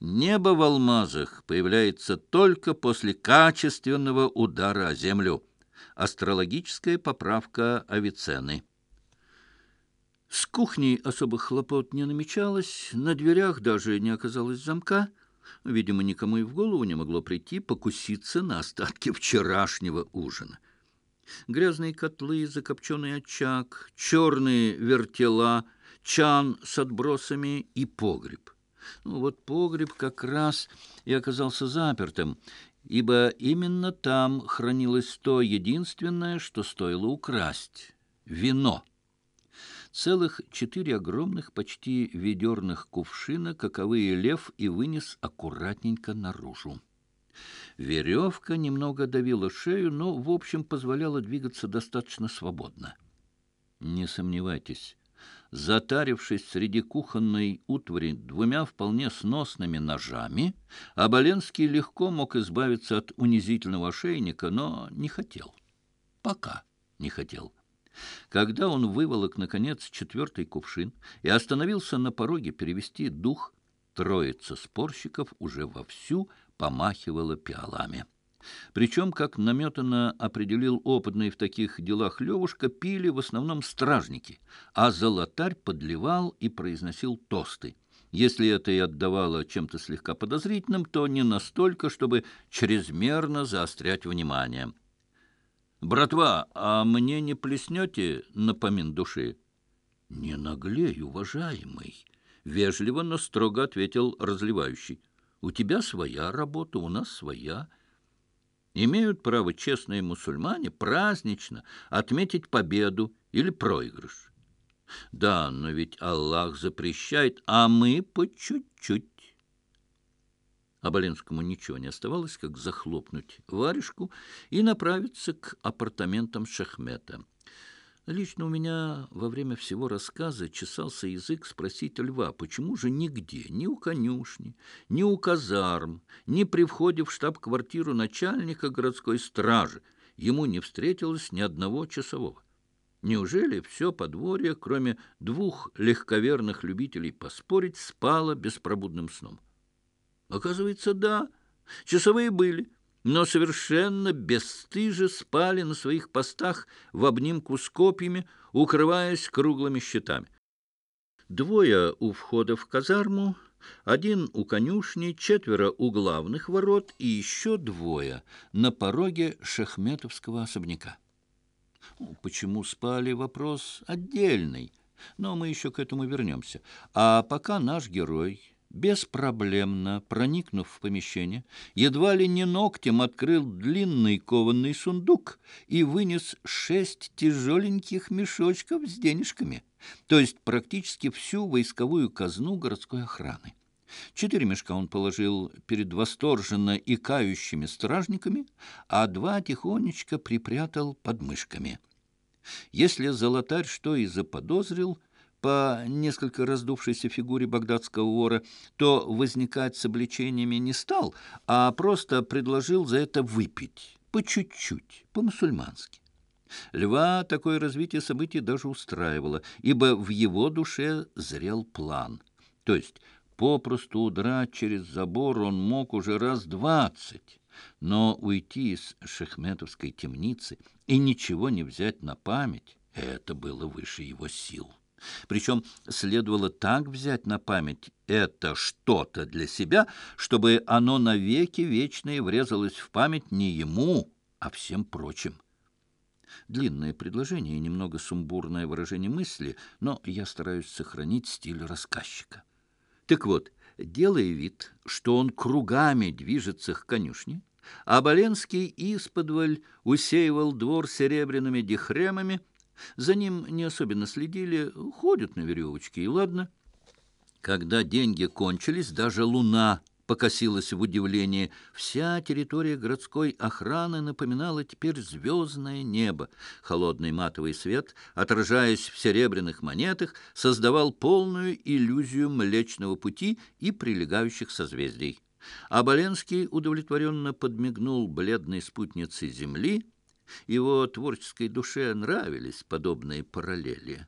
Небо в алмазах появляется только после качественного удара о землю. Астрологическая поправка Авиценны. С кухней особых хлопот не намечалось, на дверях даже не оказалось замка. Видимо, никому и в голову не могло прийти покуситься на остатки вчерашнего ужина. Грязные котлы, закопченный очаг, черные вертела, чан с отбросами и погреб. Ну, вот погреб как раз и оказался запертым, ибо именно там хранилось то единственное, что стоило украсть — вино. Целых четыре огромных, почти ведерных кувшина, каковые лев и вынес аккуратненько наружу. Веревка немного давила шею, но, в общем, позволяла двигаться достаточно свободно. Не сомневайтесь, затарившись среди кухонной утвари двумя вполне сносными ножами, Аболенский легко мог избавиться от унизительного ошейника, но не хотел. Пока не хотел. Когда он выволок, наконец, четвертый кувшин и остановился на пороге перевести дух, троица спорщиков уже вовсю помахивала пиалами. Причем, как наметанно определил опытный в таких делах Левушка, пили в основном стражники, а золотарь подливал и произносил тосты. Если это и отдавало чем-то слегка подозрительным, то не настолько, чтобы чрезмерно заострять внимание. «Братва, а мне не плеснете на помин души?» «Не наглей, уважаемый», — вежливо, но строго ответил разливающий. «У тебя своя работа, у нас своя». Имеют право честные мусульмане празднично отметить победу или проигрыш. Да, но ведь Аллах запрещает, а мы по чуть-чуть. Абалинскому ничего не оставалось, как захлопнуть варежку и направиться к апартаментам Шахмета. Лично у меня во время всего рассказа чесался язык спросить льва, почему же нигде, ни у конюшни, ни у казарм, ни при входе в штаб-квартиру начальника городской стражи ему не встретилось ни одного часового. Неужели все подворье, кроме двух легковерных любителей поспорить, спало беспробудным сном? Оказывается, да, часовые были, но совершенно бесстыже спали на своих постах в обнимку с копьями, укрываясь круглыми щитами. Двое у входа в казарму, один у конюшни, четверо у главных ворот и еще двое на пороге шахметовского особняка. Ну, почему спали, вопрос отдельный, но мы еще к этому вернемся. А пока наш герой беспроблемно проникнув в помещение, едва ли не ногтем открыл длинный кованный сундук и вынес шесть тяжеленьких мешочков с денежками, то есть практически всю войсковую казну городской охраны. Четыре мешка он положил перед восторженно икающими стражниками, а два тихонечко припрятал под мышками. Если золотарь что и заподозрил — по несколько раздувшейся фигуре багдадского вора, то возникать с обличениями не стал, а просто предложил за это выпить, по чуть-чуть, по-мусульмански. Льва такое развитие событий даже устраивало, ибо в его душе зрел план. То есть попросту удрать через забор он мог уже раз двадцать, но уйти из шехметовской темницы и ничего не взять на память — это было выше его сил. Причем следовало так взять на память это что-то для себя, чтобы оно навеки вечные врезалось в память не ему, а всем прочим. Длинное предложение и немного сумбурное выражение мысли, но я стараюсь сохранить стиль рассказчика. Так вот, делая вид, что он кругами движется к конюшне, а Боленский исподволь усеивал двор серебряными дихремами, за ним не особенно следили, ходят на веревочке, и ладно. Когда деньги кончились, даже луна покосилась в удивлении. Вся территория городской охраны напоминала теперь звездное небо. Холодный матовый свет, отражаясь в серебряных монетах, создавал полную иллюзию Млечного Пути и прилегающих созвездий. А Боленский удовлетворенно подмигнул бледной спутнице Земли — его творческой душе нравились подобные параллели.